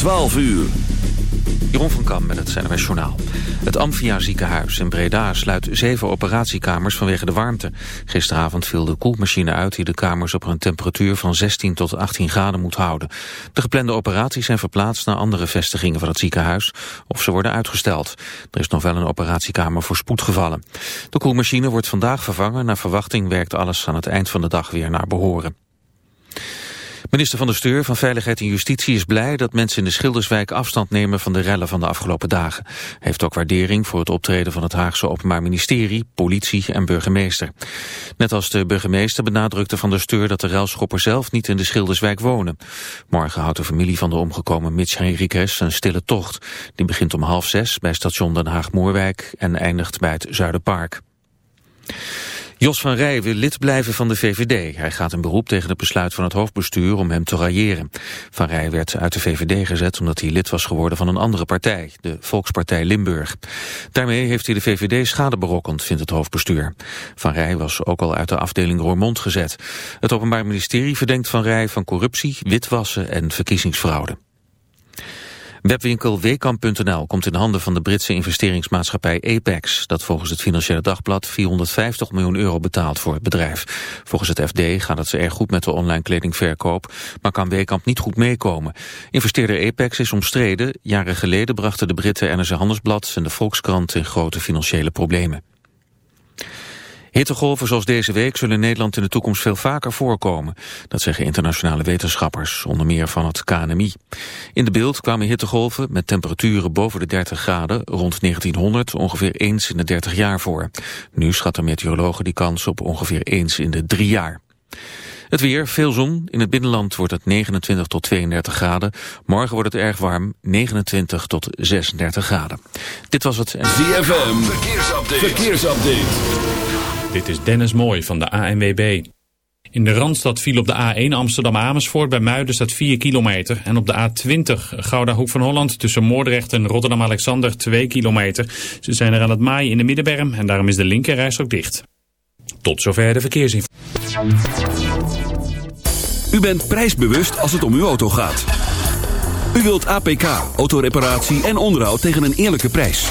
12 uur. Jeroen van Kam met het CNRS Journaal. Het Amphia ziekenhuis in Breda sluit zeven operatiekamers vanwege de warmte. Gisteravond viel de koelmachine uit die de kamers op een temperatuur van 16 tot 18 graden moet houden. De geplande operaties zijn verplaatst naar andere vestigingen van het ziekenhuis of ze worden uitgesteld. Er is nog wel een operatiekamer voor spoedgevallen. De koelmachine wordt vandaag vervangen. Naar verwachting werkt alles aan het eind van de dag weer naar behoren. Minister van de Steur van Veiligheid en Justitie is blij dat mensen in de Schilderswijk afstand nemen van de rellen van de afgelopen dagen. Hij heeft ook waardering voor het optreden van het Haagse Openbaar Ministerie, politie en burgemeester. Net als de burgemeester benadrukte van de Steur dat de relschoppers zelf niet in de Schilderswijk wonen. Morgen houdt de familie van de omgekomen Mitch Henriquez een stille tocht. Die begint om half zes bij station Den Haag-Moorwijk en eindigt bij het Zuiderpark. Jos van Rij wil lid blijven van de VVD. Hij gaat een beroep tegen het besluit van het hoofdbestuur om hem te railleren. Van Rij werd uit de VVD gezet omdat hij lid was geworden van een andere partij, de Volkspartij Limburg. Daarmee heeft hij de VVD schade berokkend, vindt het hoofdbestuur. Van Rij was ook al uit de afdeling Roermond gezet. Het Openbaar Ministerie verdenkt Van Rij van corruptie, witwassen en verkiezingsfraude. Webwinkel Wekamp.nl komt in handen van de Britse investeringsmaatschappij Apex, dat volgens het Financiële Dagblad 450 miljoen euro betaalt voor het bedrijf. Volgens het FD gaat het ze erg goed met de online kledingverkoop, maar kan Wekamp niet goed meekomen. Investeerder Apex is omstreden. Jaren geleden brachten de Britten NRC Handelsblad en de Volkskrant in grote financiële problemen. Hittegolven zoals deze week zullen Nederland in de toekomst veel vaker voorkomen. Dat zeggen internationale wetenschappers, onder meer van het KNMI. In de beeld kwamen hittegolven met temperaturen boven de 30 graden rond 1900 ongeveer eens in de 30 jaar voor. Nu schatten meteorologen die kans op ongeveer eens in de drie jaar. Het weer, veel zon. In het binnenland wordt het 29 tot 32 graden. Morgen wordt het erg warm, 29 tot 36 graden. Dit was het... ZFM, verkeersupdate. verkeersupdate. Dit is Dennis Mooij van de ANWB. In de Randstad viel op de A1 Amsterdam-Amersfoort bij Muiden staat 4 kilometer. En op de A20 Gouda Hoek van Holland tussen Moordrecht en Rotterdam-Alexander 2 kilometer. Ze zijn er aan het maaien in de middenberm en daarom is de linkerreis ook dicht. Tot zover de verkeersinformatie. U bent prijsbewust als het om uw auto gaat. U wilt APK, autoreparatie en onderhoud tegen een eerlijke prijs.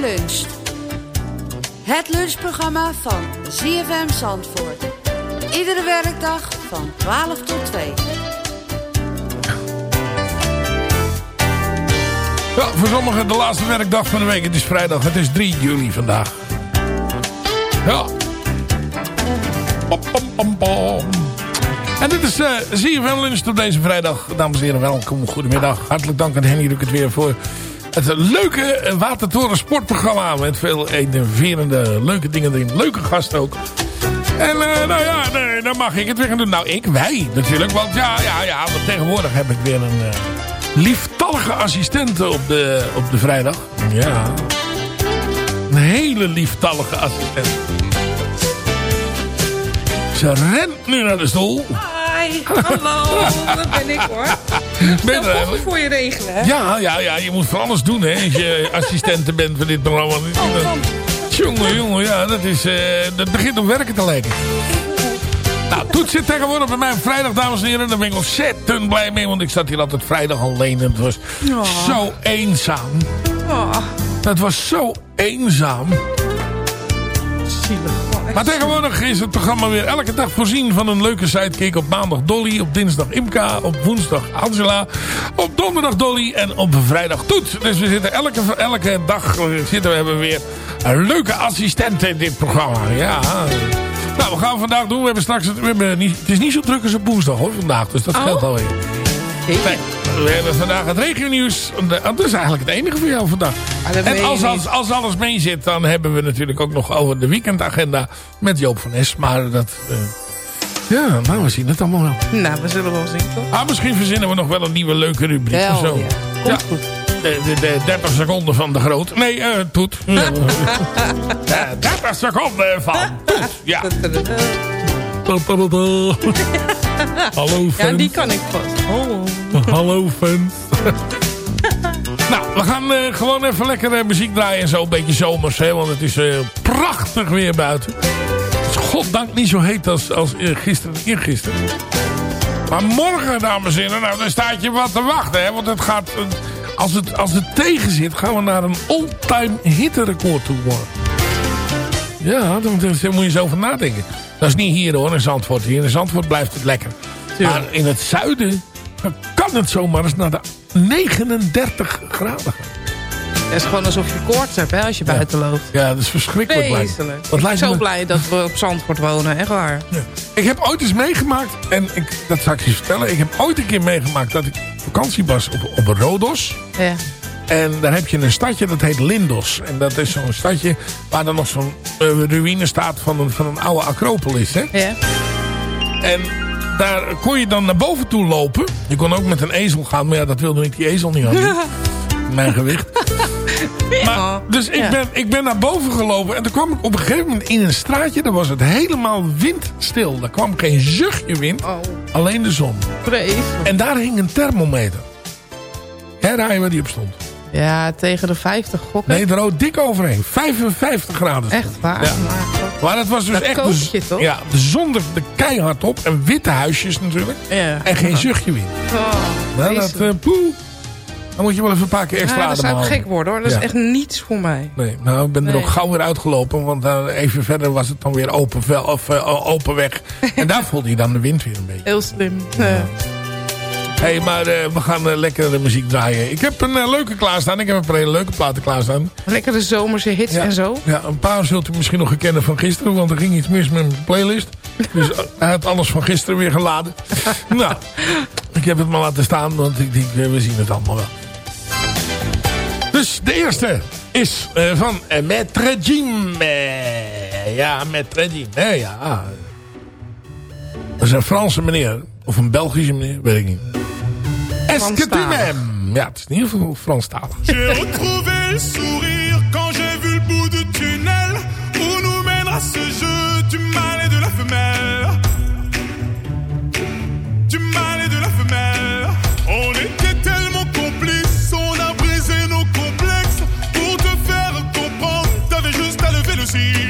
Lunch. Het lunchprogramma van ZFM Zandvoort. Iedere werkdag van 12 tot 2. Ja, voor sommigen de laatste werkdag van de week. Het is vrijdag, het is 3 juli vandaag. Ja. En dit is ZFM Lunch op deze vrijdag. Dames en heren, welkom. Goedemiddag. Hartelijk dank aan Henny Rukert weer voor het leuke Watertoren sportprogramma. Met veel enerverende leuke dingen erin. Leuke gasten ook. En uh, nou ja, nee, dan mag ik het weer gaan doen. Nou, ik, wij natuurlijk. Want ja, ja, ja, want tegenwoordig heb ik weer een uh, lieftallige assistente op de, op de vrijdag. Ja. Een hele lieftallige assistent. Ze rent nu naar de stoel. Hallo, dat ben ik hoor. Ben er voor je regelen, hè? Ja, ja, ja, je moet van alles doen, hè. Als je assistente bent van dit programma. Oh, jongen, jongen, ja, dat, is, uh, dat begint op werken te lijken. Nou, Toet zit tegenwoordig bij mij op vrijdag, dames en heren. Daar ben ik ontzettend blij mee, want ik zat hier altijd vrijdag alleen. En het was oh. zo eenzaam. Oh. Het was zo eenzaam. Zielig. Maar tegenwoordig is het programma weer elke dag voorzien van een leuke sidekick. Op maandag Dolly, op dinsdag Imka, op woensdag Angela, op donderdag Dolly en op vrijdag Toet. Dus we zitten elke, elke dag zitten we hebben weer een leuke assistent in dit programma. Ja. Nou, we gaan vandaag doen. We hebben straks het, we hebben niet, het is niet zo druk als op woensdag hoor, vandaag. Dus dat Oh. geldt Nee. We hebben vandaag het regionieuws. Dat is eigenlijk het enige voor jou vandaag. Ah, En als, als, als alles mee zit, dan hebben we natuurlijk ook nog over de weekendagenda met Joop van Es. Maar dat... eh, ja, nou, we zien het allemaal wel. Nou, we zullen wel zien, toch? Ah, misschien verzinnen we nog wel een nieuwe leuke rubriek Wel, of zo. ja. Komt Ja. goed. De, de, de 30 seconden van de groot. Nee, eh Toet. Eh, 30 seconden van Toet. Ja. Hallo fans. Ja, die kan ik vast. Oh. Hallo fans. nou, we gaan eh, gewoon even lekker eh, muziek draaien en zo. Een beetje zomers, hè. Want het is eh, prachtig weer buiten. Het is goddank niet zo heet als, als gisteren en eergisteren. Maar morgen, dames en heren, nou, dan staat je wat te wachten, hè. Want het gaat... als het, als het tegen zit, gaan we naar een all-time hitterecord toe morgen. Ja, daar moet- daar moet je eens over nadenken. Dat is niet hier hoor, in Zandvoort. Hier in Zandvoort blijft het lekker. Maar in het zuiden kan het zomaar eens naar de 39 graden gaan. Het is gewoon alsof je koorts hebt, hè, als je buiten loopt. Ja, dat is verschrikkelijk. Ik ben zo me- blij dat we op Zandvoort wonen, echt waar. Ja. Ik heb ooit eens meegemaakt, en ik, dat zal ik je vertellen. Ik heb ooit een keer meegemaakt dat ik vakantie was op, op Rodos. Ja. En daar heb je een stadje, dat heet Lindos. En dat is zo'n stadje waar dan nog zo'n eh, ruïne staat van een, van een oude acropolis. Hè? Ja. En daar kon je dan naar boven toe lopen. Je kon ook met een ezel gaan, maar ja, dat wilde ik die ezel niet hebben. Mijn gewicht. Maar, dus ik, Ja. ben, ik ben naar boven gelopen. En toen kwam ik op een gegeven moment in een straatje. Daar was het helemaal windstil. Daar kwam geen zuchtje wind. Oh, Alleen de zon. vreselijk. En daar hing een thermometer. Herraaien waar die op stond. Ja, tegen de 50 gokken. Nee, er rood dik overheen. 55 graden. Echt waar. Ja. Maar, het was dus Dat echt... kook de, je toch? Ja, de zon er de keihard op. En witte huisjes natuurlijk. ja. En geen zuchtje wind. Oh, Nou, dat, vreselijk. eh, poeh. Dan moet je wel even een paar keer extra ja, dat zou gek worden hoor. Dat Ja. is echt niets voor mij. Nee, nou, ik ben er ook gauw weer uitgelopen. Want eh, even verder was het dan weer open, of, eh, open weg. en daar voelde je dan de wind weer een beetje. Heel slim. Ja. Hé, hey, maar eh, we gaan eh, lekker de muziek draaien. Ik heb een eh, leuke klaarstaan. Ik heb een paar hele leuke platen klaarstaan. Lekkere zomerse hits Ja. en zo. Ja, een paar zult u misschien nog herkennen van gisteren. Want er ging iets mis met mijn playlist. Dus hij had alles van gisteren weer geladen. nou, ik heb het maar laten staan. Want ik denk, we zien het allemaal wel. Dus de eerste is van Maître Jim. Ja, Maître Jim. Ja. Dat is een Franse meneer. Of een Belgische meneer, weet ik niet. Est-ce que tu m'aimes? Ja, het is in ieder geval Franstalig. J'ai retrouvé le sourire quand j'ai vu le bout du tunnel où nous mènera ce jeu du mal et de la femelle. Du mal et de la femelle. On était tellement complices, on a brisé nos complexes pour te faire comprendre. T'avais juste à lever le cil.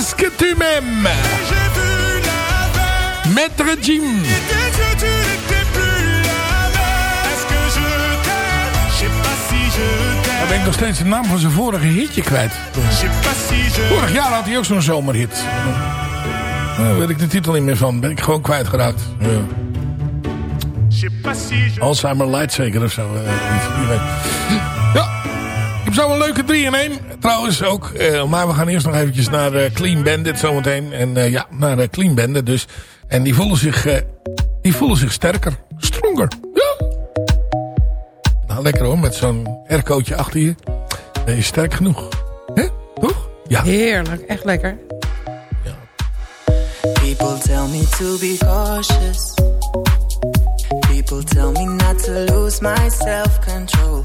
Est-ce que tu m'aimes Maître Jim. Dan ben ik nog steeds de naam van zijn vorige hitje kwijt. Vorig jaar had hij ook zo'n zomerhit. Daar weet ik de titel niet meer van. Ben ik gewoon kwijtgeraakt. Ja. Alzheimer Light zeker of zo. Eh, heb zo een leuke 3 in 1. Trouwens ook. Uh, maar we gaan eerst nog eventjes naar uh, Clean Bandit zometeen. En uh, ja, naar Clean Bandit dus. En die voelen zich, die voelen zich sterker. Stronger. Ja. Nou, lekker hoor. Met zo'n aircootje achter je. Ben je sterk genoeg. Hè? Toch? Ja. Heerlijk. Echt lekker. Ja. People tell me to be cautious. People tell me not to lose my self-control.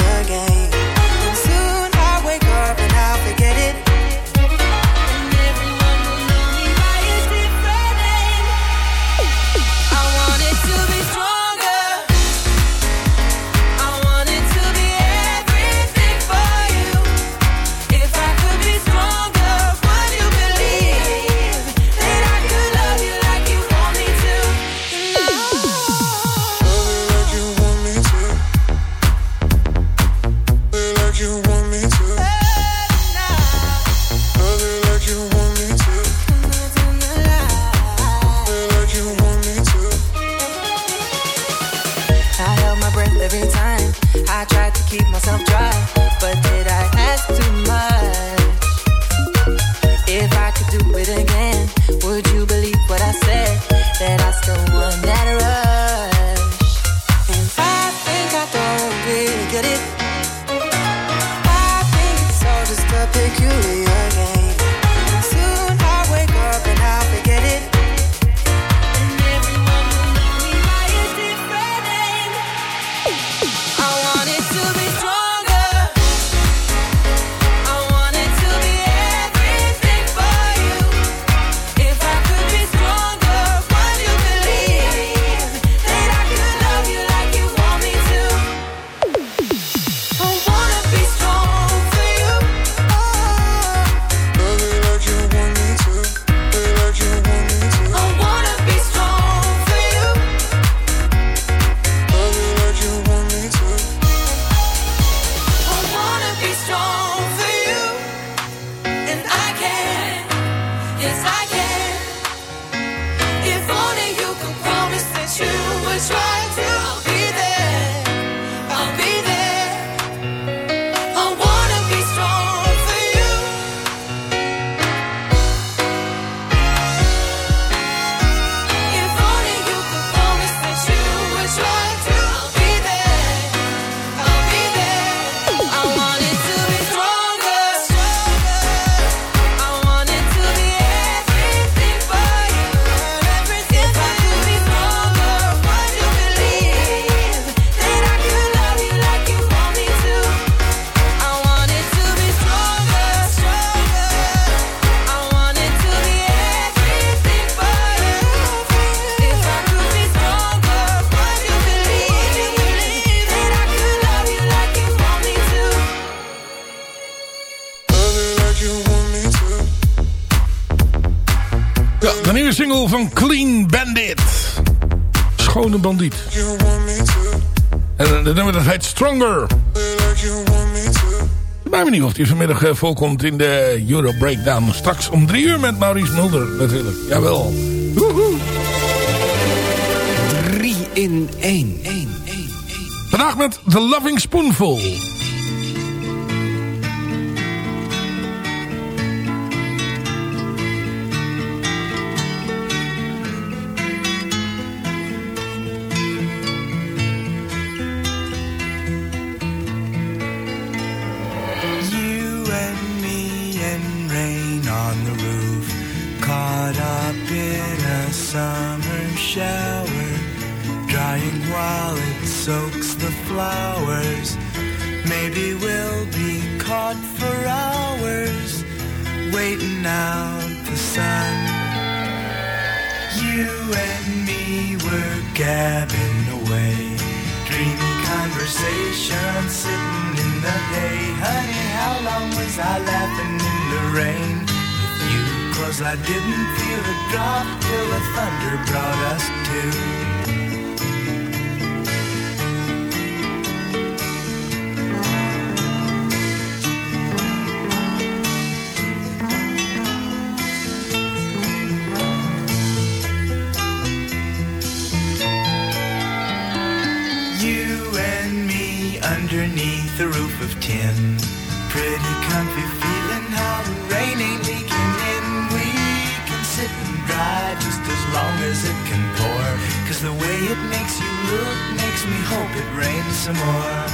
Stronger. Ik ben benieuwd of hij vanmiddag eh, volkomt in de Euro Breakdown. Straks om drie uur met Maurice Mulder natuurlijk. Jawel. Woehoe. Drie in één. Vandaag met The Loving Spoonful. Cause I didn't feel a drop till the thunder brought us to. Some more.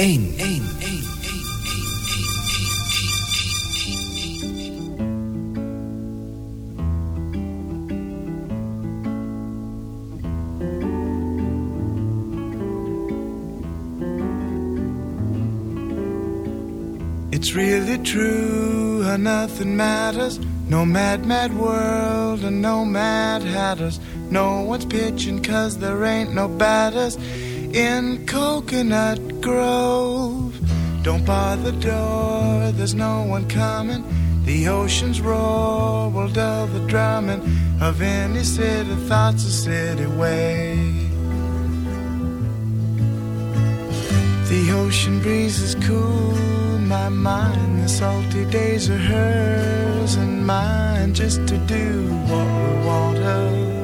1. It's really true how nothing matters. No mad, mad world and no mad hatters. No one's pitching cause there ain't no batters in Coconut Grove. Don't bar the door, there's no one coming. The ocean's roar will dull the drumming of any city thoughts a city way. The ocean breeze is cool, my mind. The salty days are hers and mine just to do what we want her.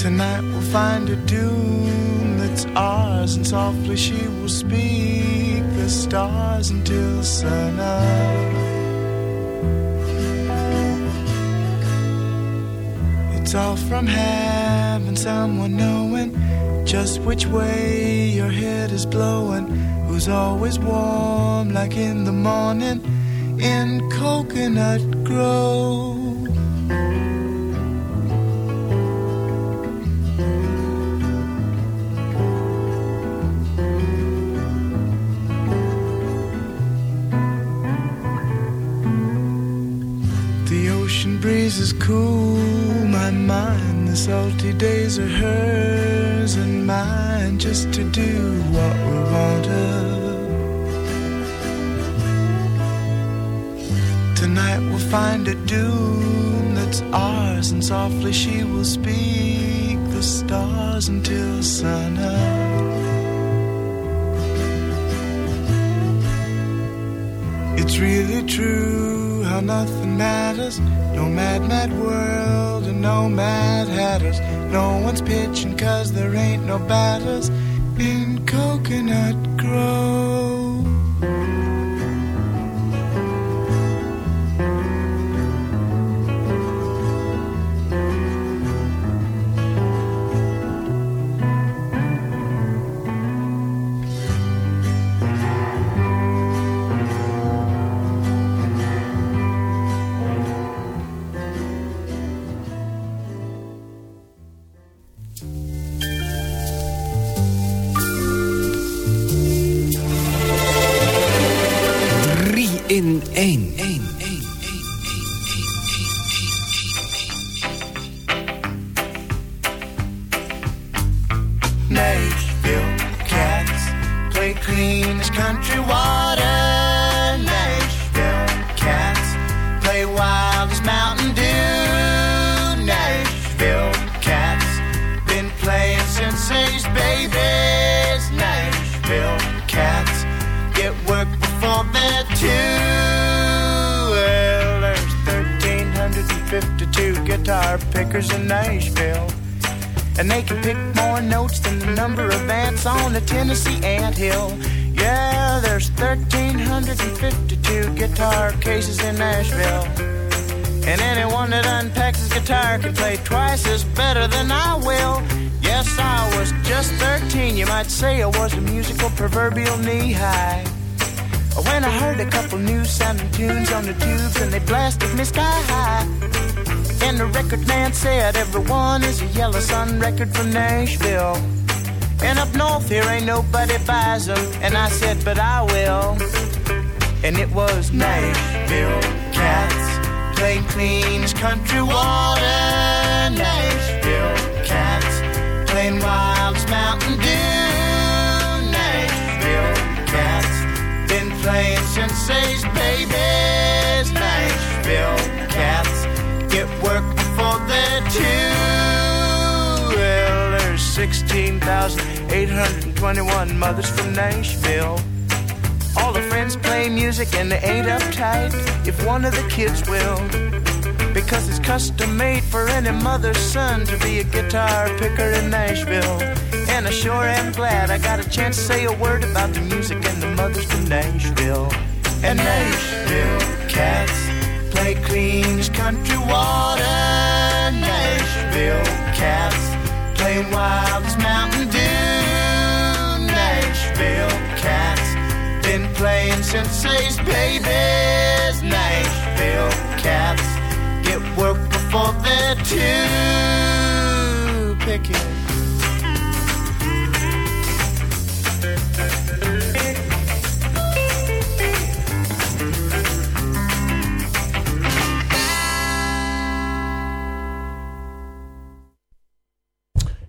Tonight we'll find a doom that's ours, and softly she will speak the stars until sun up. It's all from having someone knowing just which way your head is blowing. Who's always warm like in the morning in Coconut Grove. Ocean breezes cool, my mind. The salty days are hers and mine, just to do what we want of. Tonight we'll find a dune that's ours, and softly she will speak the stars until sun up. It's really true how nothing matters. No mad, mad world and no mad hatters. No one's pitching cause there ain't no batters in Coconut Grove. On the Tennessee anthill. Yeah, there's 1,352 guitar cases in Nashville. And anyone that unpacks his guitar can play twice as better than I will. Yes, I was just 13. You might say I was a musical proverbial knee high. When I heard a couple new sounding tunes on the tubes and they blasted me sky high. And the record man said everyone is a Yellow Sun record from Nashville. And up north here ain't nobody buys them. And I said, but I will. And it was Nashville cats play cleans country water. Nashville cats playing wild as Mountain Dew. Nashville cats been playing since they's babies. Nashville cats get work 16,821 mothers from Nashville. All the friends play music and they ain't uptight if one of the kids will. Because it's custom made for any mother's son to be a guitar picker in Nashville. And I sure am glad I got a chance to say a word about the music and the mothers from Nashville. And Nashville cats play clean country water. Nashville cats wild as Mountain Dew. Nashville cats been playing since they's babies. Nashville cats get work before they're two. Picking.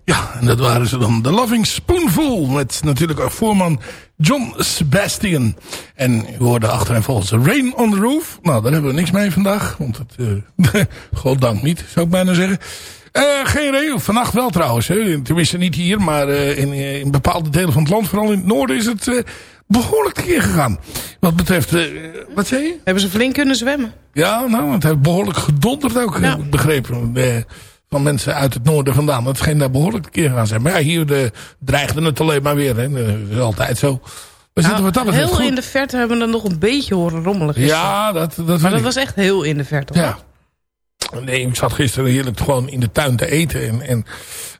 Ja, en dat waren ze dan. The Loving Spoonful. Met natuurlijk ook voorman John Sebastian. En u hoorde achter en volgens Rain on the Roof. Nou, daar hebben we niks mee vandaag. Want het, uh, goddank niet, zou ik bijna zeggen. Uh, geen regen, vannacht wel trouwens. Hè. Tenminste niet hier, maar uh, in, in bepaalde delen van het land. Vooral in het noorden is het behoorlijk keer gegaan. Wat betreft, wat zei je? Hebben ze flink kunnen zwemmen? Ja, nou, het heeft behoorlijk gedonderd ook, ja. begrepen van mensen uit het noorden vandaan. Dat scheen daar behoorlijk keer gaan zijn. Maar ja, hier de, dreigde het alleen maar weer. Hè. Dat is altijd zo. We nou, zitten wat dat heel goed. in de verte hebben we dan nog een beetje horen rommelen. Ja, dat, dat Maar dat ik. was echt heel in de verte. Hoor. Ja. Nee, ik zat gisteren heerlijk gewoon in de tuin te eten. En, en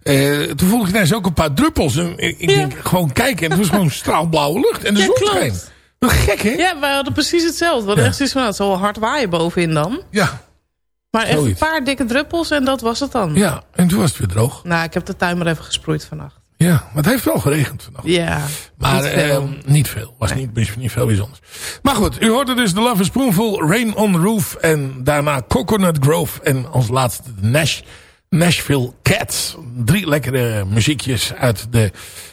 uh, toen voelde ik ineens ook een paar druppels. En ik ja. denk, gewoon kijken. En het was gewoon straalblauwe lucht. En de ja, zon scheen. Wat gek, hè? Ja, wij hadden precies hetzelfde. Ja. echt zoiets van, nou, het zal hard waaien bovenin dan. Ja, Maar echt een paar dikke druppels en dat was het dan. ja. En toen was het weer droog. Nou, ik heb de tuin maar even gesproeid vannacht. Ja, maar het heeft wel geregend vannacht. Ja, Maar niet veel. eh, niet veel. Was niet, niet veel bijzonders. Maar goed, u hoorde dus The Love is Spoonful, Rain on the Roof. En daarna Coconut Grove. En als laatste Nash, Nashville Cats. Drie lekkere muziekjes uit de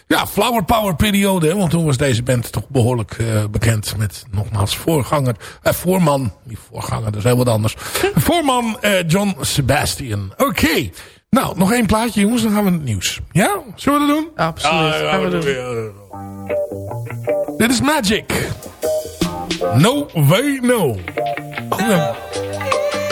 ja, Flower Power periode. Want toen was deze band toch behoorlijk eh, bekend. Met nogmaals voorganger, eh, voorman. Niet voorganger, dat is heel wat anders. Voorman eh, John Sebastian. Oké. Nou, nog één plaatje jongens, dan gaan we het nieuws. Ja? Zullen we dat doen? Absoluut. Ja, ja, Gaan we we doen. Dit is Magic. No Way No. Oh,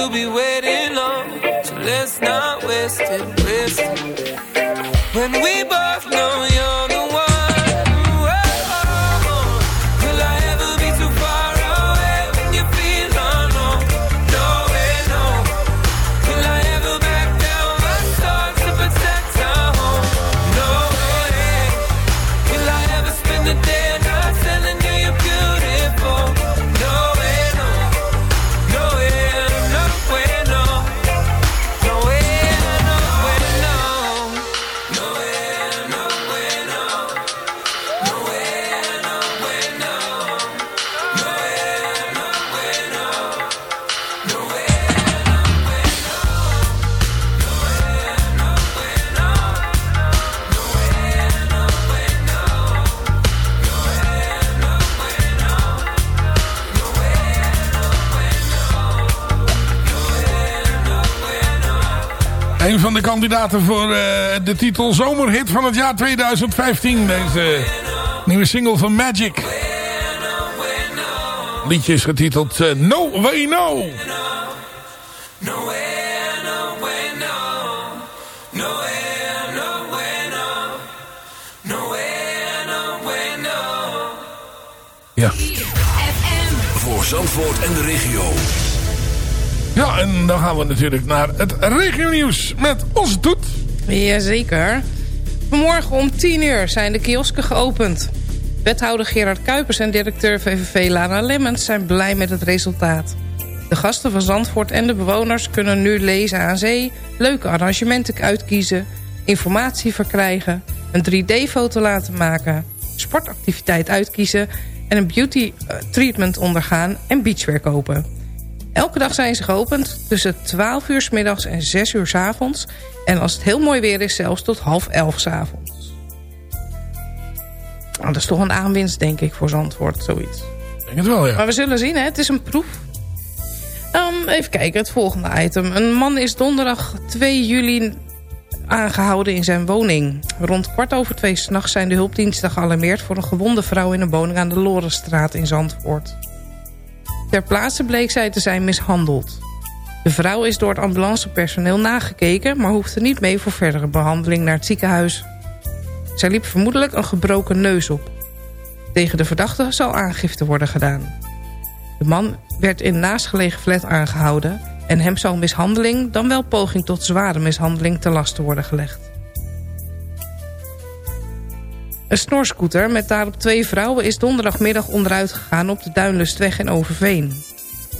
to be waiting long. So let's not waste it, waste it. Kandidaten voor eh, de titel Zomerhit van het jaar 2015. Deze nieuwe single van Magic. Liedje is getiteld eh, No Way No. Ja. Voor Zandvoort en de regio. Ja, en dan gaan we natuurlijk naar het regionieuws met onze toet. Jazeker. Vanmorgen om 10 uur zijn de kiosken geopend. Wethouder Gerard Kuipers en directeur VVV Lana Lemmens zijn blij met het resultaat. De gasten van Zandvoort en de bewoners kunnen nu lezen aan zee... leuke arrangementen uitkiezen, informatie verkrijgen... een 3D-foto laten maken, sportactiviteit uitkiezen... en een beauty eh, treatment ondergaan en beachwear kopen. Elke dag zijn ze geopend tussen 12 uur 's middags en 6 uur 's avonds. En als het heel mooi weer is, zelfs tot half 11 's avonds. Nou, dat is toch een aanwinst, denk ik, voor Zandvoort, zoiets. Ik denk het wel, ja. Maar we zullen zien, hè? het is een proef. Um, even kijken, het volgende item. Een man is donderdag 2 juli aangehouden in zijn woning. Rond kwart over twee s'nachts zijn de hulpdiensten gealarmeerd... voor een gewonde vrouw in een woning aan de Lorenstraat in Zandvoort. Ter plaatse bleek zij te zijn mishandeld. De vrouw is door het ambulancepersoneel nagekeken... maar hoefde niet mee voor verdere behandeling naar het ziekenhuis. Zij liep vermoedelijk een gebroken neus op. Tegen de verdachte zal aangifte worden gedaan. De man werd in naastgelegen flat aangehouden... en hem zal mishandeling, dan wel poging tot zware mishandeling... te lasten worden gelegd. Een snorscooter met daarop twee vrouwen is donderdagmiddag onderuit gegaan op de Duinlustweg in Overveen.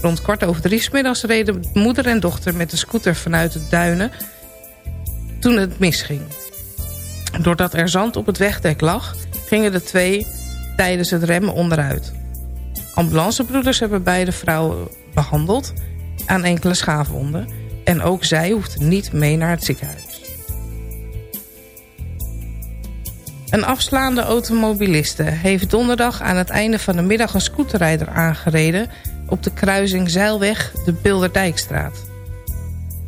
Rond kwart over drie middags reden moeder en dochter met de scooter vanuit de duinen toen het misging. Doordat er zand op het wegdek lag, gingen de twee tijdens het remmen onderuit. Ambulancebroeders hebben beide vrouwen behandeld aan enkele schaafwonden. En ook zij hoefden niet mee naar het ziekenhuis. Een afslaande automobiliste heeft donderdag aan het einde van de middag een scooterrijder aangereden op de kruising Zeilweg de Bilderdijkstraat.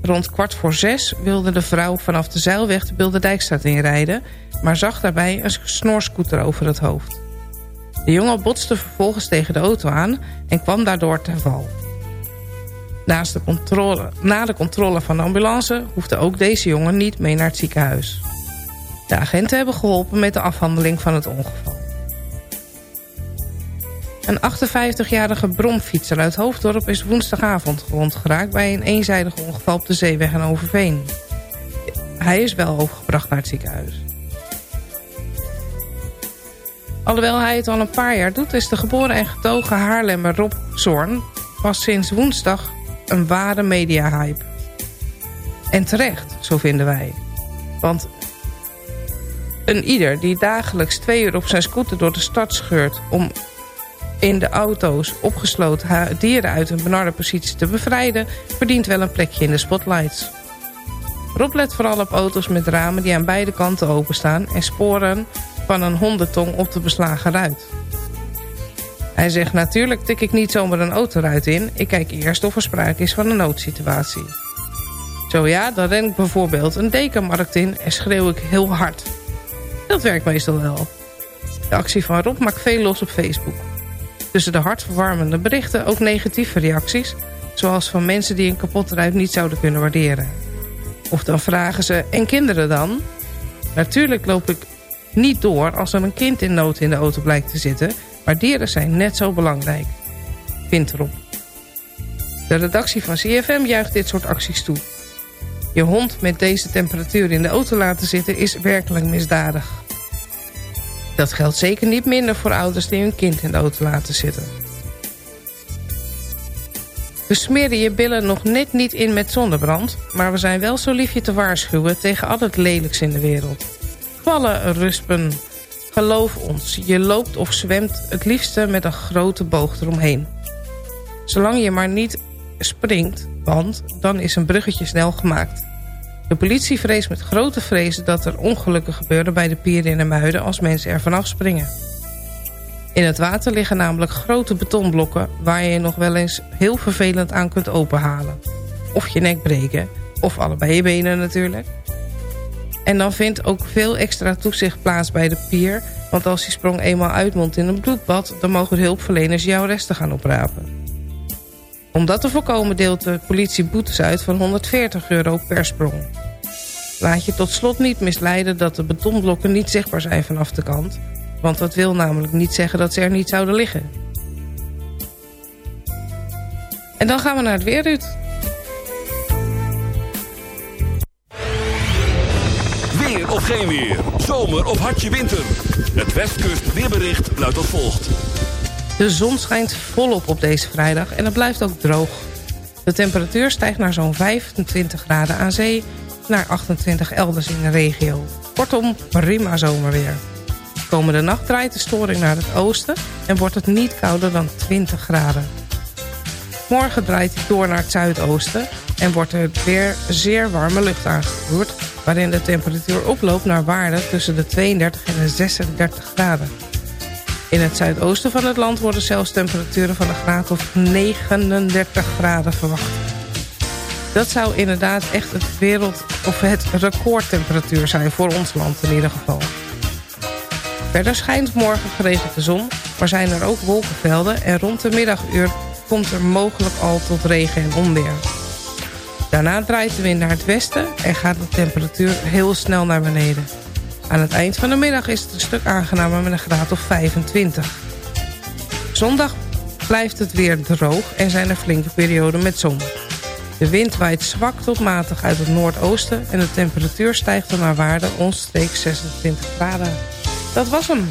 Rond kwart voor zes wilde de vrouw vanaf de Zeilweg de Bilderdijkstraat inrijden, maar zag daarbij een snorscooter over het hoofd. De jongen botste vervolgens tegen de auto aan en kwam daardoor ten val. Naast de controle, na de controle van de ambulance hoefde ook deze jongen niet mee naar het ziekenhuis. De agenten hebben geholpen met de afhandeling van het ongeval. Een 58-jarige bromfietser uit Hoofddorp is woensdagavond gewond geraakt... bij een eenzijdig ongeval op de zeeweg in Overveen. Hij is wel overgebracht naar het ziekenhuis. Alhoewel hij het al een paar jaar doet... is de geboren en getogen Haarlemmer Rob Zorn... pas sinds woensdag een ware media-hype. En terecht, zo vinden wij. Want een ieder die dagelijks twee uur op zijn scooter door de stad scheurt... om in de auto's opgesloten dieren uit een benarde positie te bevrijden... verdient wel een plekje in de spotlights. Rob let vooral op auto's met ramen die aan beide kanten openstaan... en sporen van een hondentong op de beslagen ruit. Hij zegt natuurlijk tik ik niet zomaar een autoruit in... ik kijk eerst of er sprake is van een noodsituatie. Zo ja, dan ren ik bijvoorbeeld een dekenmarkt in en schreeuw ik heel hard. Dat werkt meestal wel. De actie van Rob maakt veel los op Facebook. Tussen de hartverwarmende berichten ook negatieve reacties... Zoals van mensen die een kapotte ruit niet zouden kunnen waarderen. Of dan vragen ze, en kinderen dan? Natuurlijk loop ik niet door als er een kind in nood in de auto blijkt te zitten... maar dieren zijn net zo belangrijk. Vindt erop. De redactie van CFM juicht dit soort acties toe. Je hond met deze temperatuur in de auto laten zitten is werkelijk misdadig. Dat geldt zeker niet minder voor ouders die hun kind in de auto laten zitten. We smeren je billen nog net niet in met zonnebrand... maar we zijn wel zo lief je te waarschuwen tegen al het lelijks in de wereld. Kwallen, ruspen. Geloof ons, je loopt of zwemt het liefste met een grote boog eromheen. Zolang je maar niet springt, want dan is een bruggetje snel gemaakt. De politie vreest met grote vrezen dat er ongelukken gebeuren bij de pieren in de muiden als mensen er vanaf springen. In het water liggen namelijk grote betonblokken waar je nog wel eens heel vervelend aan kunt openhalen. Of je nek breken, of allebei je benen natuurlijk. En dan vindt ook veel extra toezicht plaats bij de pier... want als die sprong eenmaal uitmondt in een bloedbad... dan mogen hulpverleners jouw resten gaan oprapen. Om dat te voorkomen deelt de politie boetes uit van 140 euro per sprong. Laat je tot slot niet misleiden dat de betonblokken niet zichtbaar zijn vanaf de kant... want dat wil namelijk niet zeggen dat ze er niet zouden liggen. En dan gaan we naar het weer. Weer of geen weer. Zomer of hartje winter. Het Westkust weerbericht luidt als volgt. De zon schijnt volop op deze vrijdag en het blijft ook droog. De temperatuur stijgt naar zo'n 25 graden aan zee... naar 28 elders in de regio. Kortom, prima zomerweer. Komende nacht draait de storing naar het oosten... en wordt het niet kouder dan 20 graden. Morgen draait hij door naar het zuidoosten... en wordt er weer zeer warme lucht aangevoerd... waarin de temperatuur oploopt naar waarden tussen de 32 en de 36 graden. In het zuidoosten van het land worden zelfs temperaturen van een graad of 39 graden verwacht. Dat zou inderdaad echt het wereld of het recordtemperatuur zijn voor ons land in ieder geval. Verder schijnt morgen geregeld de zon, maar zijn er ook wolkenvelden en rond de middaguur komt er mogelijk al tot regen en onweer. Daarna draait de wind naar het westen en gaat de temperatuur heel snel naar beneden. Aan het eind van de middag is het een stuk aangenamer met een graad of 25. Zondag blijft het weer droog en zijn er flinke perioden met zon. De wind waait zwak tot matig uit het noordoosten... en de temperatuur stijgt dan naar waarde omstreeks 26 graden. Dat was hem.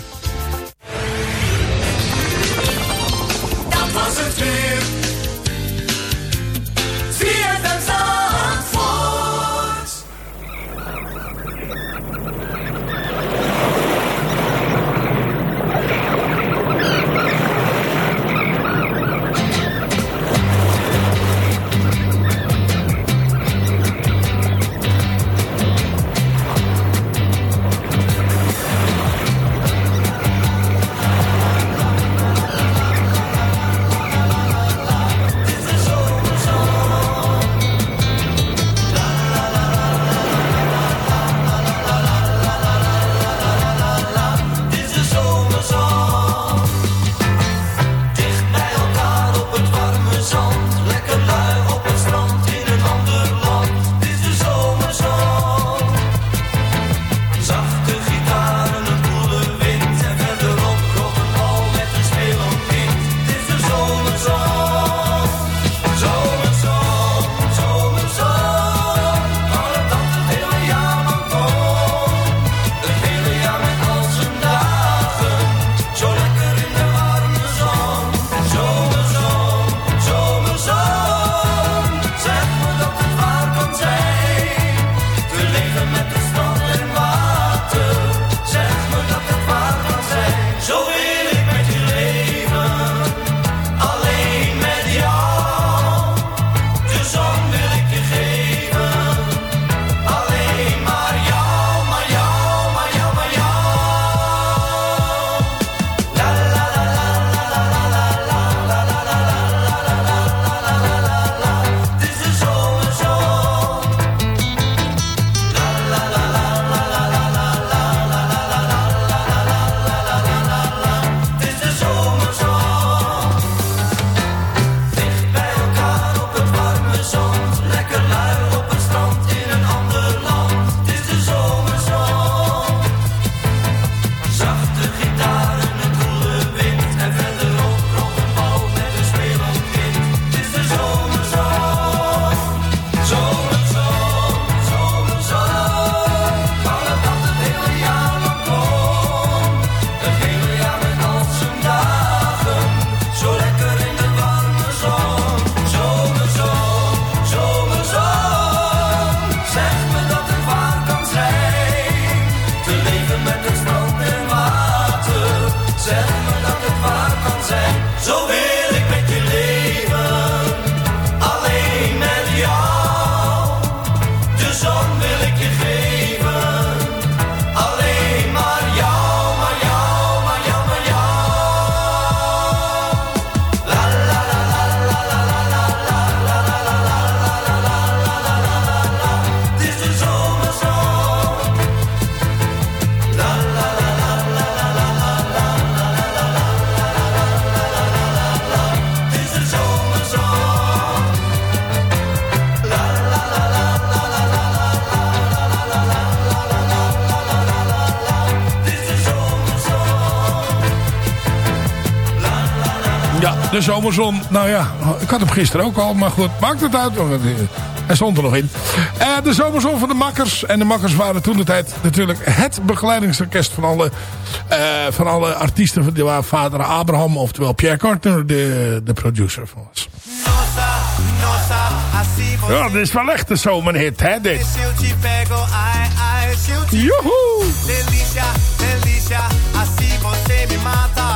De zomerzon, nou ja, ik had hem gisteren ook al, maar goed, maakt het uit. eh, Hij stond er nog in. Eh, de zomerzon van de Makkers. En de Makkers waren toen de tijd natuurlijk het begeleidingsorkest van alle, eh, van alle artiesten. van- Waar vader Abraham, oftewel Pierre Carter, de, de producer van was. Ja, dit is wel echt een zomerhit, hè, dit. Joehoe! Delícia, delícia, assim você me mata.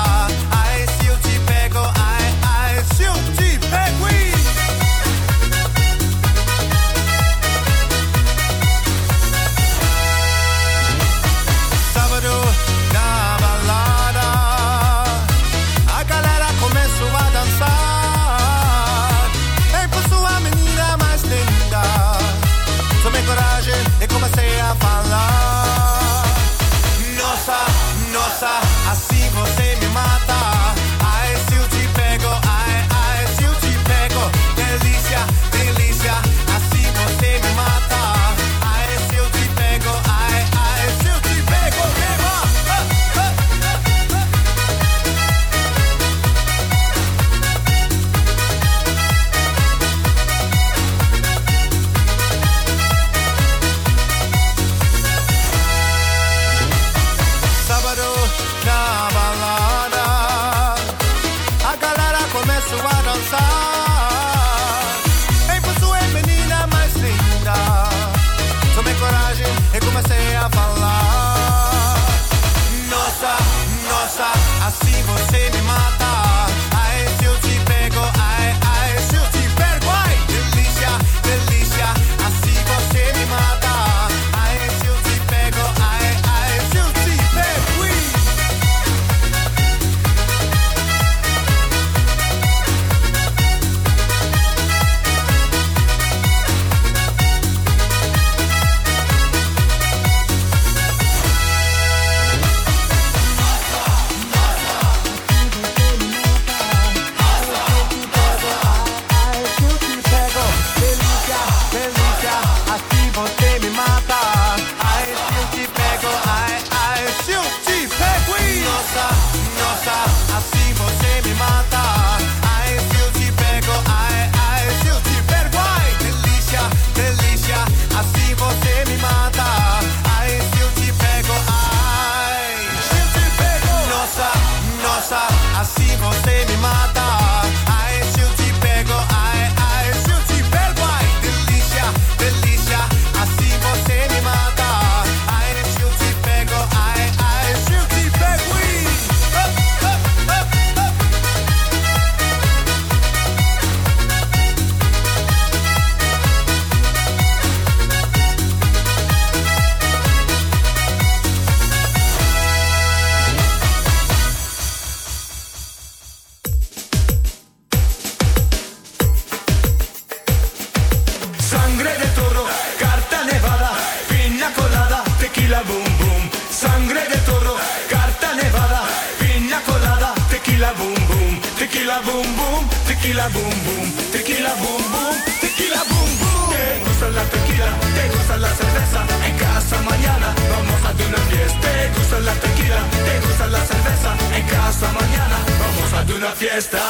Tequila boom boom. Sangre de toro, carta nevada, piña colada, tequila boom boom. Tequila boom boom, tequila boom boom. Tequila boom boom, tequila boom boom. Te gusta la tequila, te gusta la cerveza. En casa mañana vamos a de una fiesta. Te gusta la tequila, te gusta la cerveza. En casa mañana vamos a de una fiesta.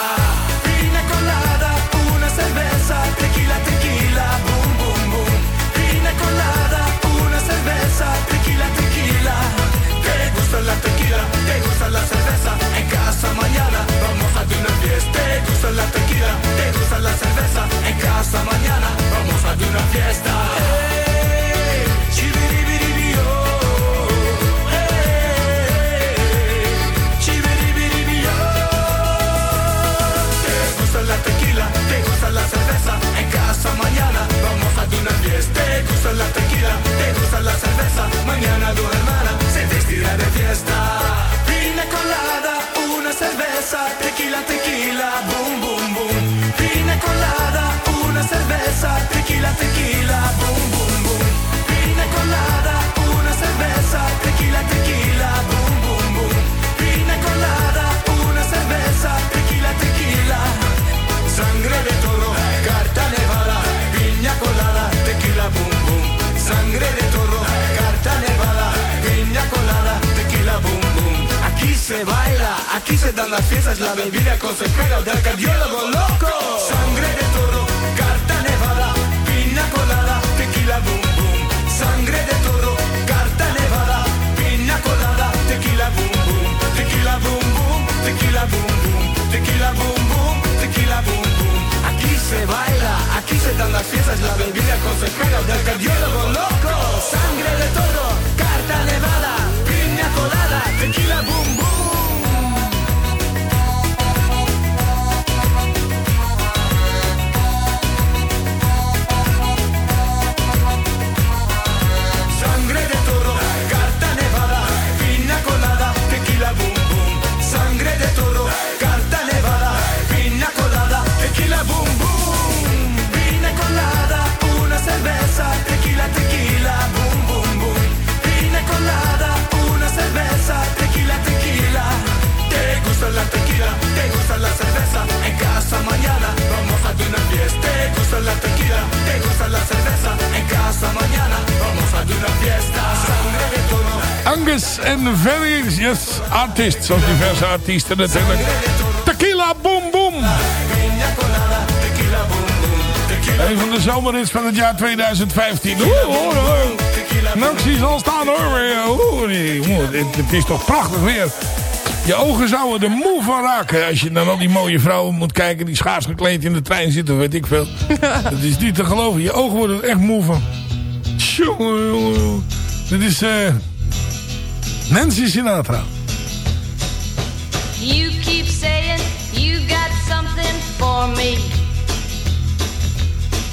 Piña colada, una cerveza, tequila, tequila, boom, boom, boom. Piña colada, cerveza gusta la tequila, te gusta la cerveza. En casa mañana vamos a de una fiesta. Te gusta la tequila, te gusta la cerveza. En casa mañana vamos a de una fiesta. Hey, Te gusta la tequila, te gusta la cerveza. En casa mañana vamos a de una fiesta. Te gusta la tequila, te gusta la cerveza. Mañana tu hermana es día de fiesta. Pina colada, una cerveza, tequila, tequila, boom, boom, boom. Pina colada, una cerveza, tequila, tequila, boom, boom, boom. Pina colada, una cerveza, tequila, tequila. Aquí se dan las fiestas, la bebida consejera del cardiólogo loco. Sangre de toro, carta nevada, pina colada, tequila boom boom. Sangre de toro, carta nevada, pina colada, tequila boom boom. Tequila boom boom, tequila boom boom. Tequila boom boom, tequila boom. Aquí se baila, aquí se dan las fiestas, la bebida consejera del cardiólogo Angus en various artists. Zoals diverse artiesten natuurlijk. Tequila Boom Boom. Een van de zomerhits van het jaar 2015. Oeh, hoor, hoor. Nou, ik zie ze al staan hoor. Oeh, het, is toch prachtig weer. Je ogen zouden er moe van raken. Als je naar al die mooie vrouwen moet kijken. Die schaars gekleed in de trein zitten. Weet ik veel. Het is niet te geloven. Je ogen worden er echt moe van. Tjonge, jonge, jonge. Dit is eh Nancy Sinatra. You keep saying you got something for me.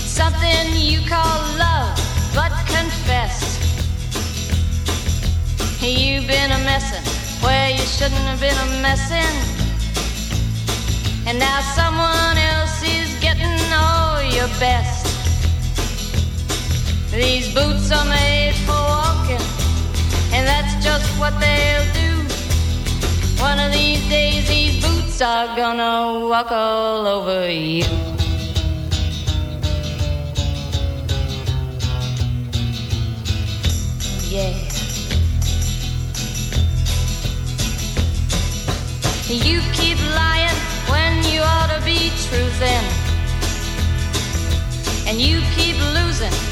Something you call love, but confess. You've been a messin' where you shouldn't have been a messin'. And now someone else is getting all your best. These boots are made for walking, and that's just what they'll do. One of these days, these boots are gonna walk all over you. Yeah. You keep lying when you ought to be truthing. And you keep losing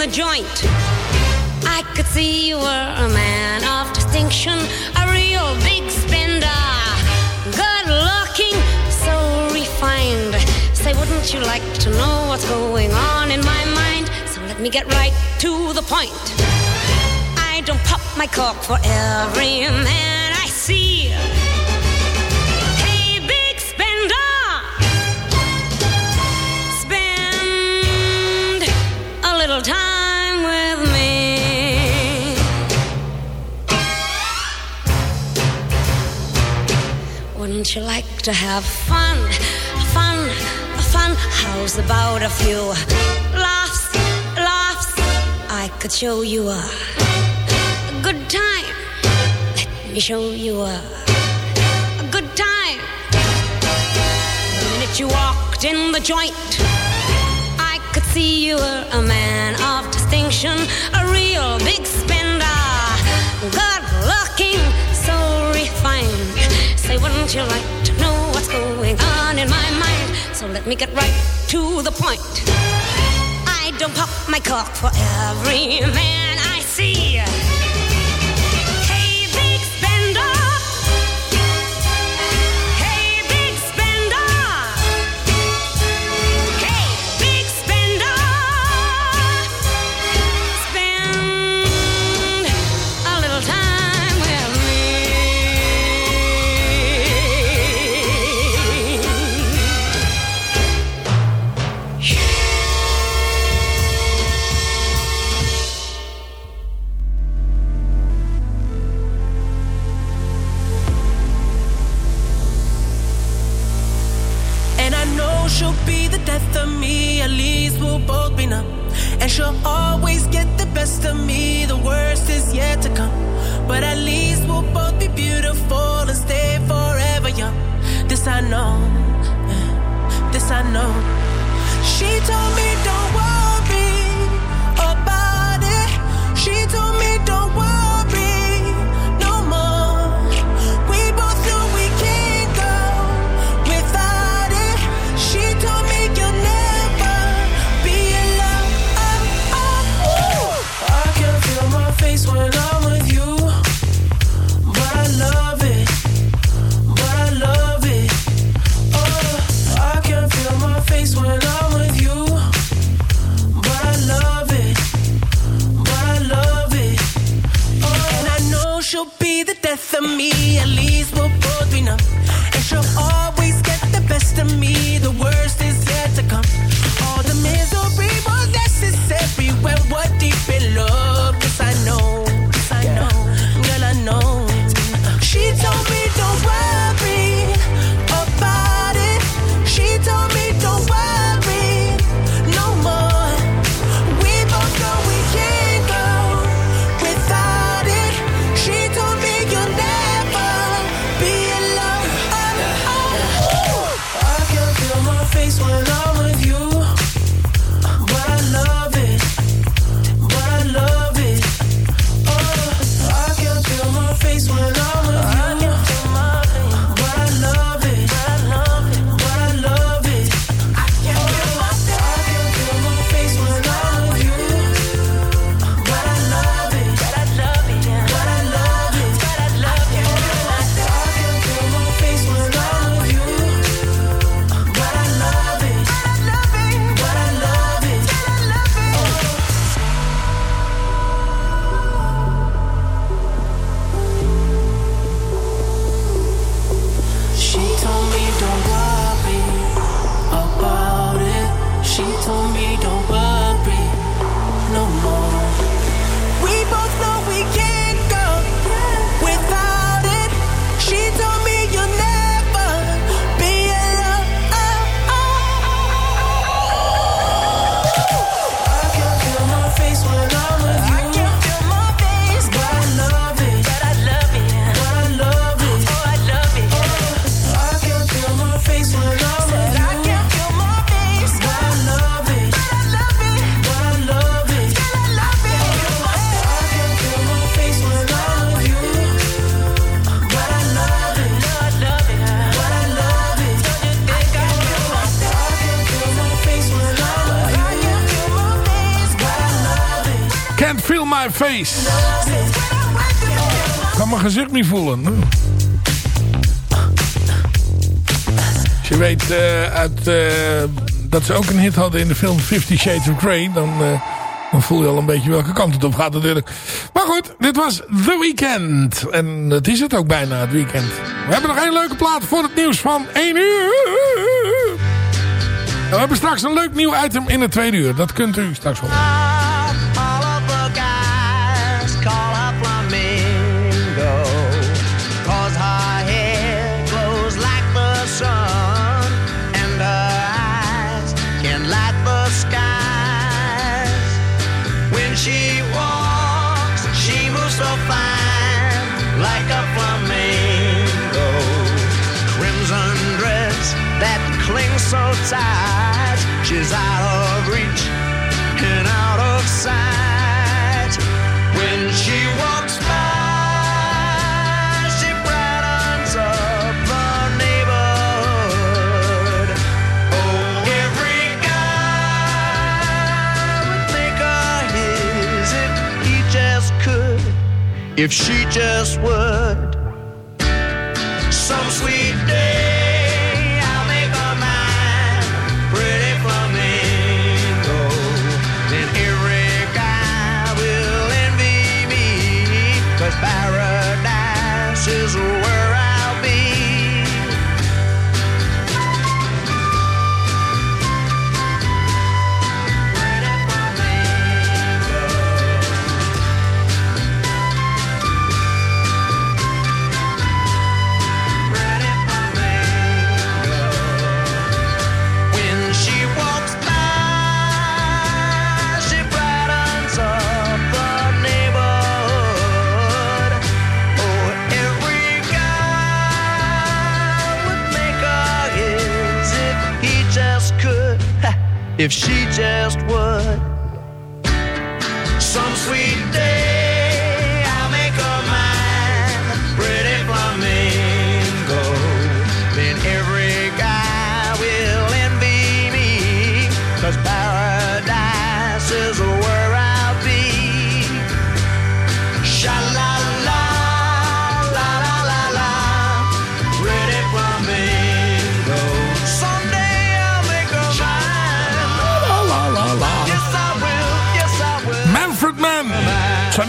The joint, I could see you were a man of distinction, a real big spender. Good looking, so refined. Say, wouldn't you like to know what's going on in my mind? So let me get right to the point. I don't pop my cork for every man I see. Hey, big spender! Spend a little time Don't you like to have fun, fun, fun? How's about a few laughs, laughs? I could show you a good time. Let me show you a, a good time. The minute you walked in the joint, I could see you were a man of distinction, a real big spender, good looking, so refined say, wouldn't you like to know what's going on in my mind? So let me get right to the point. I don't pop my cork for every man I see. weet eh, eh, dat ze ook een hit hadden in de film Fifty Shades of Grey... Eh, dan, voel je al een beetje welke kant het op gaat natuurlijk. Maar goed, dit was The Weekend. En dat is het ook bijna, het weekend. We hebben nog een leuke plaat voor het nieuws van 1 uur. En we hebben straks een leuk nieuw item in het tweede uur. Dat kunt u straks horen. If she just would. If she just would. Some sweet day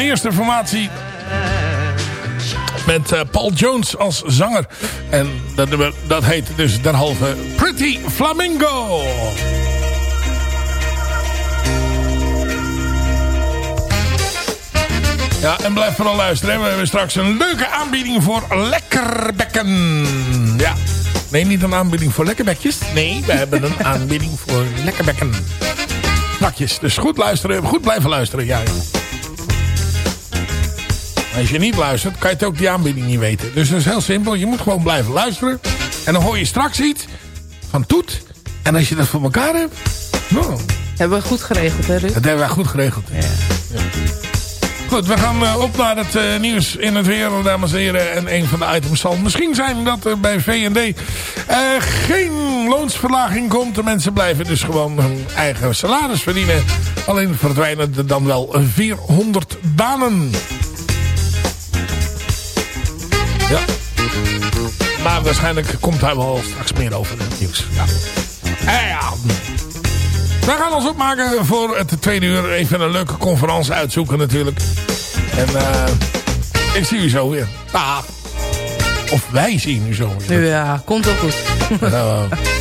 Eerste formatie. Met eh, Paul Jones als zanger. En dat, dat heet dus derhalve Pretty Flamingo. Ja, en blijf vooral luisteren. We hebben straks een leuke aanbieding voor Lekkerbekken. Ja. Nee, niet een aanbieding voor lekkerbekjes. Nee, we hebben een aanbieding voor lekkerbekken. Strakjes. Dus goed luisteren. Goed blijven luisteren. Ja, ja. Als je niet luistert, kan je het ook die aanbieding niet weten. Dus dat is heel simpel. Je moet gewoon blijven luisteren. En dan hoor je straks iets van Toet. En als je dat voor elkaar hebt... Nou, Hebben we goed geregeld, hè, Ruud? dat hebben wij goed geregeld. Ja. Goed, we gaan eh, op naar het eh, nieuws in het weer, dames en heren. En een van de items zal misschien zijn dat er bij V&D eh, geen loonsverlaging komt. De mensen blijven dus gewoon hun eigen salaris verdienen. Alleen verdwijnen er dan wel 400 banen. Maar waarschijnlijk komt daar wel straks meer over in het nieuws. Ja. Eh, ja. We gaan ons opmaken voor het tweede uur. Even een leuke conferentie uitzoeken natuurlijk. En eh ik zie u zo weer. Ah. Of wij zien u zo weer. Ja, komt wel goed. Nou,